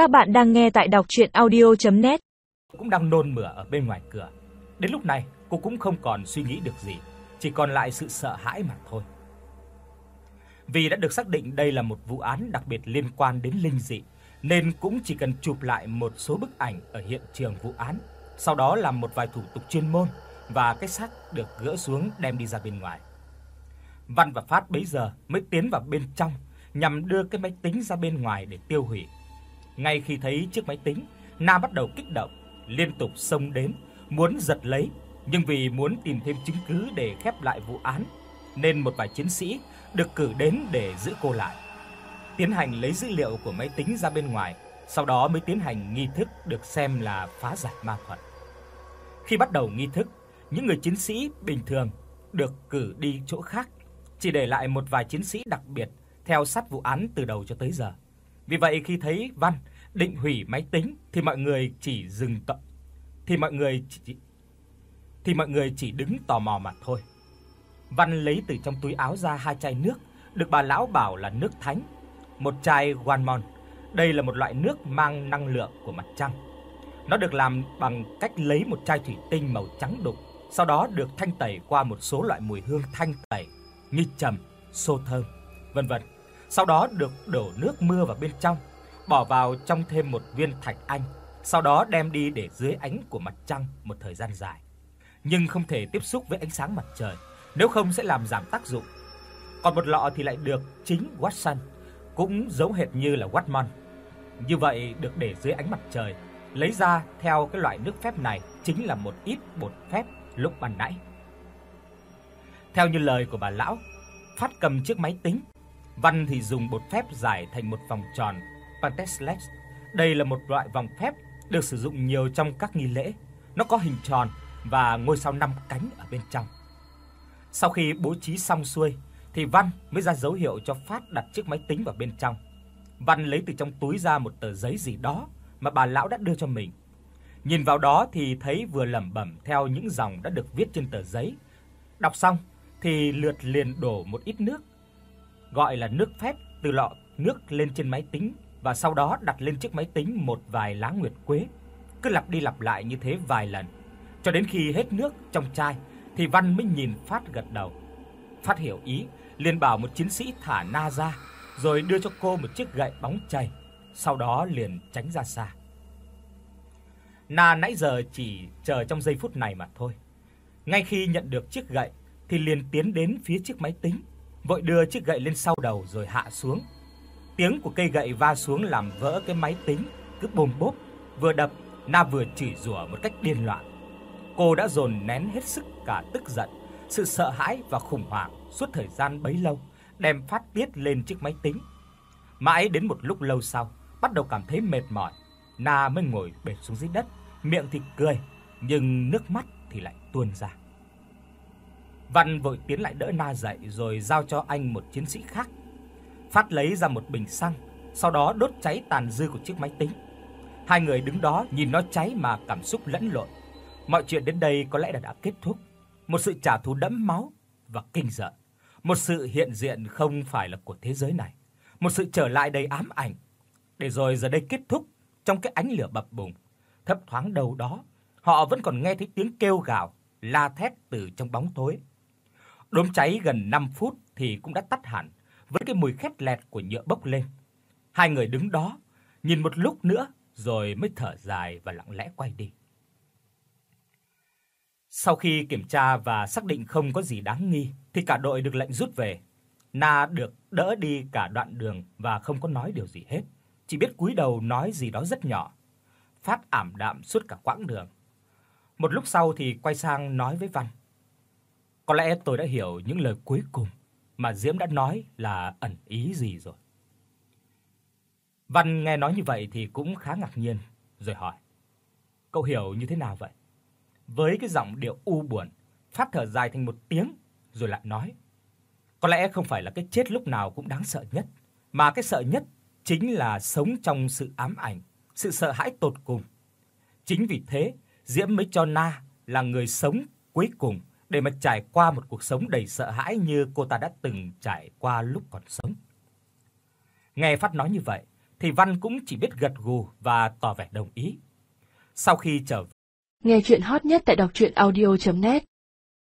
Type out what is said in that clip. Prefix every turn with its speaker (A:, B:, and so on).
A: Các bạn đang nghe tại đọc audio net
B: Cũng đang nôn mửa ở bên ngoài cửa. Đến lúc này, cô cũng không còn suy nghĩ được gì, chỉ còn lại sự sợ hãi mà thôi. Vì đã được xác định đây là một vụ án đặc biệt liên quan đến linh dị, nên cũng chỉ cần chụp lại một số bức ảnh ở hiện trường vụ án, sau đó làm một vài thủ tục chuyên môn và cái xác được gỡ xuống đem đi ra bên ngoài. Văn và Phát bấy giờ mới tiến vào bên trong nhằm đưa cái máy tính ra bên ngoài để tiêu hủy. Ngay khi thấy chiếc máy tính, Na bắt đầu kích động, liên tục xông đến, muốn giật lấy, nhưng vì muốn tìm thêm chứng cứ để khép lại vụ án, nên một vài chiến sĩ được cử đến để giữ cô lại. Tiến hành lấy dữ liệu của máy tính ra bên ngoài, sau đó mới tiến hành nghi thức được xem là phá giải ma thuật. Khi bắt đầu nghi thức, những người chiến sĩ bình thường được cử đi chỗ khác, chỉ để lại một vài chiến sĩ đặc biệt theo sát vụ án từ đầu cho tới giờ. Vì vậy khi thấy Văn định hủy máy tính thì mọi người chỉ dừng tọ thì mọi người chỉ thì mọi người chỉ đứng tò mò mà thôi. Văn lấy từ trong túi áo ra hai chai nước, được bà lão bảo là nước thánh. Một chai Wanmon. Đây là một loại nước mang năng lượng của mặt trăng. Nó được làm bằng cách lấy một chai thủy tinh màu trắng đục, sau đó được thanh tẩy qua một số loại mùi hương thanh tẩy như trầm, xô thơm, vân vân. Sau đó được đổ nước mưa vào bên trong, bỏ vào trong thêm một viên thạch anh, sau đó đem đi để dưới ánh của mặt trăng một thời gian dài. Nhưng không thể tiếp xúc với ánh sáng mặt trời, nếu không sẽ làm giảm tác dụng. Còn một lọ thì lại được chính Watson, cũng giống hệt như là Watmon. Như vậy được để dưới ánh mặt trời, lấy ra theo cái loại nước phép này chính là một ít bột phép lúc ban nãy. Theo như lời của bà lão, Phát cầm chiếc máy tính, Văn thì dùng bột phép giải thành một vòng tròn Panteslex. Đây là một loại vòng phép được sử dụng nhiều trong các nghi lễ. Nó có hình tròn và ngôi sao năm cánh ở bên trong. Sau khi bố trí xong xuôi thì Văn mới ra dấu hiệu cho Phát đặt chiếc máy tính vào bên trong. Văn lấy từ trong túi ra một tờ giấy gì đó mà bà lão đã đưa cho mình. Nhìn vào đó thì thấy vừa lẩm bẩm theo những dòng đã được viết trên tờ giấy. Đọc xong thì lượt liền đổ một ít nước, gọi là nước phép từ lọ nước lên trên máy tính và sau đó đặt lên chiếc máy tính một vài lá nguyệt quế. Cứ lặp đi lặp lại như thế vài lần, cho đến khi hết nước trong chai thì Văn mới nhìn Phát gật đầu. Phát hiểu ý, liền bảo một chiến sĩ thả Na ra, rồi đưa cho cô một chiếc gậy bóng chày, sau đó liền tránh ra xa. Na nãy giờ chỉ chờ trong giây phút này mà thôi. Ngay khi nhận được chiếc gậy thì liền tiến đến phía chiếc máy tính, vội đưa chiếc gậy lên sau đầu rồi hạ xuống. Tiếng của cây gậy va xuống làm vỡ cái máy tính, cứ bồm bốp, vừa đập, Na vừa chửi rủa một cách điên loạn. Cô đã dồn nén hết sức cả tức giận, sự sợ hãi và khủng hoảng suốt thời gian bấy lâu, đem phát tiết lên chiếc máy tính. Mãi đến một lúc lâu sau, bắt đầu cảm thấy mệt mỏi, Na mới ngồi bệt xuống dưới đất, miệng thì cười, nhưng nước mắt thì lại tuôn ra. Văn vội tiến lại đỡ Na dậy rồi giao cho anh một chiến sĩ khác. Phát lấy ra một bình xăng, sau đó đốt cháy tàn dư của chiếc máy tính. Hai người đứng đó nhìn nó cháy mà cảm xúc lẫn lộn. Mọi chuyện đến đây có lẽ đã đã kết thúc. Một sự trả thù đẫm máu và kinh sợ, một sự hiện diện không phải là của thế giới này, một sự trở lại đầy ám ảnh. Để rồi giờ đây kết thúc trong cái ánh lửa bập bùng, thấp thoáng đâu đó, họ vẫn còn nghe thấy tiếng kêu gào, la thét từ trong bóng tối. Đốm cháy gần 5 phút thì cũng đã tắt hẳn, với cái mùi khét lẹt của nhựa bốc lên. Hai người đứng đó, nhìn một lúc nữa rồi mới thở dài và lặng lẽ quay đi. Sau khi kiểm tra và xác định không có gì đáng nghi thì cả đội được lệnh rút về. Na được đỡ đi cả đoạn đường và không có nói điều gì hết, chỉ biết cúi đầu nói gì đó rất nhỏ. Phát ảm đạm suốt cả quãng đường. Một lúc sau thì quay sang nói với Văn: "Có lẽ tôi đã hiểu những lời cuối cùng mà Diễm đã nói là ẩn ý gì rồi." Văn nghe nói như vậy thì cũng khá ngạc nhiên, rồi hỏi: "Cậu hiểu như thế nào vậy?" Với cái giọng điệu u buồn, phát thở dài thành một tiếng rồi lại nói: "Có lẽ không phải là cái chết lúc nào cũng đáng sợ nhất, mà cái sợ nhất chính là sống trong sự ám ảnh, sự sợ hãi tột cùng. Chính vì thế, Diễm mới cho Na là người sống cuối cùng để mà trải qua một cuộc sống đầy sợ hãi như cô ta đã từng trải qua lúc còn sống." Nghe Phát nói như vậy, thì Văn cũng chỉ biết gật gù và tỏ vẻ đồng ý. Sau khi trở
C: Nghe truyện hot nhất tại doctruyenaudio.net